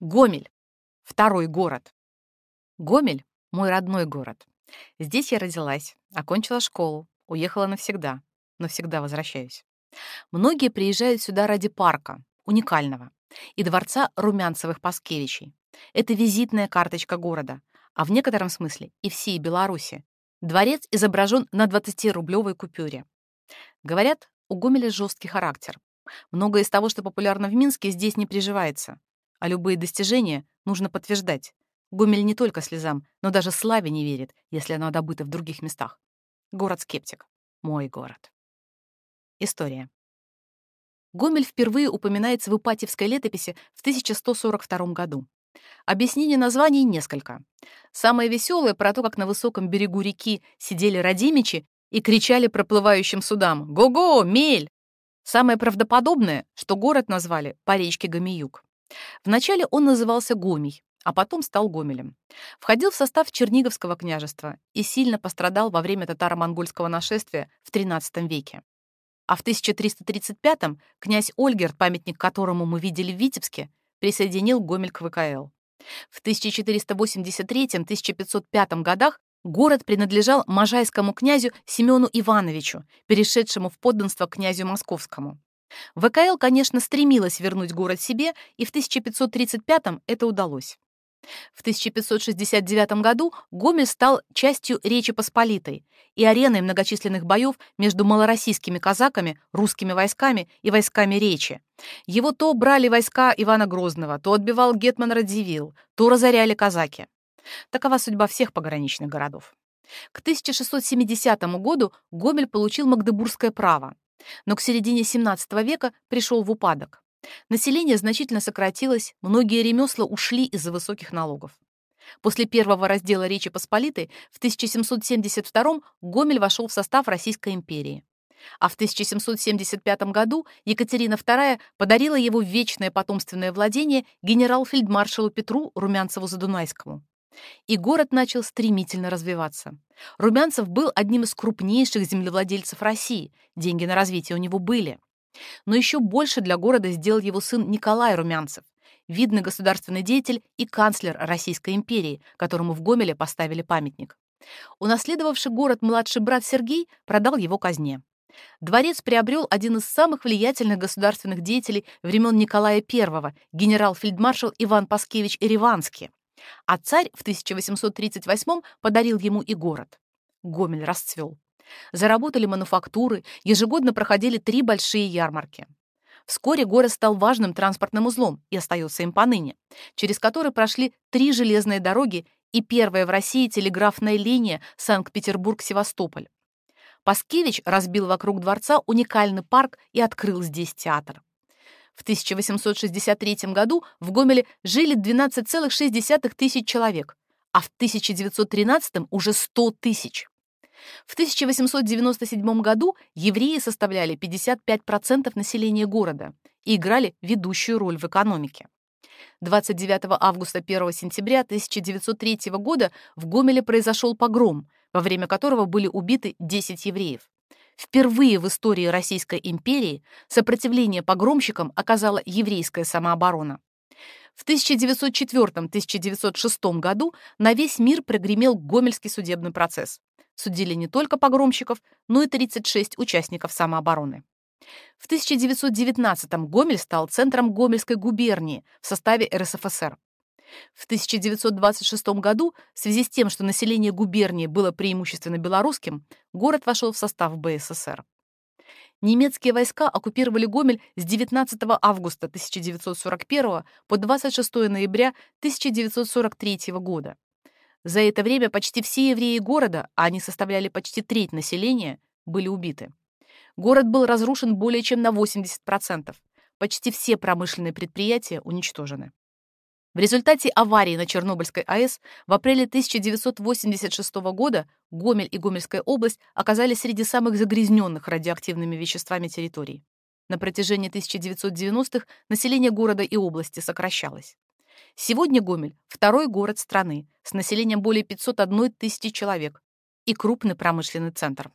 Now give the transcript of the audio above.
Гомель. Второй город. Гомель — мой родной город. Здесь я родилась, окончила школу, уехала навсегда, но всегда возвращаюсь. Многие приезжают сюда ради парка, уникального, и дворца Румянцевых-Паскевичей. Это визитная карточка города, а в некотором смысле и всей Беларуси. Дворец изображен на 20-рублевой купюре. Говорят, у Гомеля жесткий характер. Многое из того, что популярно в Минске, здесь не приживается. А любые достижения нужно подтверждать. Гомель не только слезам, но даже славе не верит, если она добыта в других местах. Город-скептик. Мой город. История. Гомель впервые упоминается в Ипатьевской летописи в 1142 году. Объяснений названий несколько. Самое веселое про то, как на высоком берегу реки сидели родимичи и кричали проплывающим судам «Го-го, мель!». Самое правдоподобное, что город назвали по речке Гомиюк. Вначале он назывался Гомий, а потом стал Гомелем. Входил в состав Черниговского княжества и сильно пострадал во время татаро-монгольского нашествия в XIII веке. А в 1335-м князь Ольгерт, памятник которому мы видели в Витебске, присоединил Гомель к ВКЛ. В 1483-1505 годах город принадлежал можайскому князю Семену Ивановичу, перешедшему в подданство князю Московскому. ВКЛ, конечно, стремилась вернуть город себе, и в 1535-м это удалось. В 1569 году Гомель стал частью Речи Посполитой и ареной многочисленных боев между малороссийскими казаками, русскими войсками и войсками Речи. Его то брали войска Ивана Грозного, то отбивал Гетман Радзивилл, то разоряли казаки. Такова судьба всех пограничных городов. К 1670 году Гомель получил магдебургское право, но к середине XVII века пришел в упадок. Население значительно сократилось, многие ремесла ушли из-за высоких налогов. После первого раздела Речи Посполитой в 1772 Гомель вошел в состав Российской империи. А в 1775 году Екатерина II подарила его вечное потомственное владение генерал-фельдмаршалу Петру Румянцеву-Задунайскому. И город начал стремительно развиваться. Румянцев был одним из крупнейших землевладельцев России, деньги на развитие у него были. Но еще больше для города сделал его сын Николай Румянцев, видный государственный деятель и канцлер Российской империи, которому в Гомеле поставили памятник. Унаследовавший город младший брат Сергей продал его казне. Дворец приобрел один из самых влиятельных государственных деятелей времен Николая I, генерал-фельдмаршал Иван Паскевич Ереванский. А царь в 1838 подарил ему и город. Гомель расцвел. Заработали мануфактуры, ежегодно проходили три большие ярмарки. Вскоре город стал важным транспортным узлом и остается им поныне, через который прошли три железные дороги и первая в России телеграфная линия Санкт-Петербург-Севастополь. Паскевич разбил вокруг дворца уникальный парк и открыл здесь театр. В 1863 году в Гомеле жили 12,6 тысяч человек, а в 1913 уже 100 тысяч. В 1897 году евреи составляли 55% населения города и играли ведущую роль в экономике. 29 августа 1 сентября 1903 года в Гомеле произошел погром, во время которого были убиты 10 евреев. Впервые в истории Российской империи сопротивление погромщикам оказала еврейская самооборона. В 1904-1906 году на весь мир прогремел Гомельский судебный процесс судили не только погромщиков, но и 36 участников самообороны. В 1919-м Гомель стал центром Гомельской губернии в составе РСФСР. В 1926 году, в связи с тем, что население губернии было преимущественно белорусским, город вошел в состав БССР. Немецкие войска оккупировали Гомель с 19 августа 1941 по 26 ноября 1943 года. За это время почти все евреи города, а они составляли почти треть населения, были убиты. Город был разрушен более чем на 80%. Почти все промышленные предприятия уничтожены. В результате аварии на Чернобыльской АЭС в апреле 1986 года Гомель и Гомельская область оказались среди самых загрязненных радиоактивными веществами территорий. На протяжении 1990-х население города и области сокращалось. Сегодня Гомель – второй город страны с населением более 501 тысячи человек и крупный промышленный центр.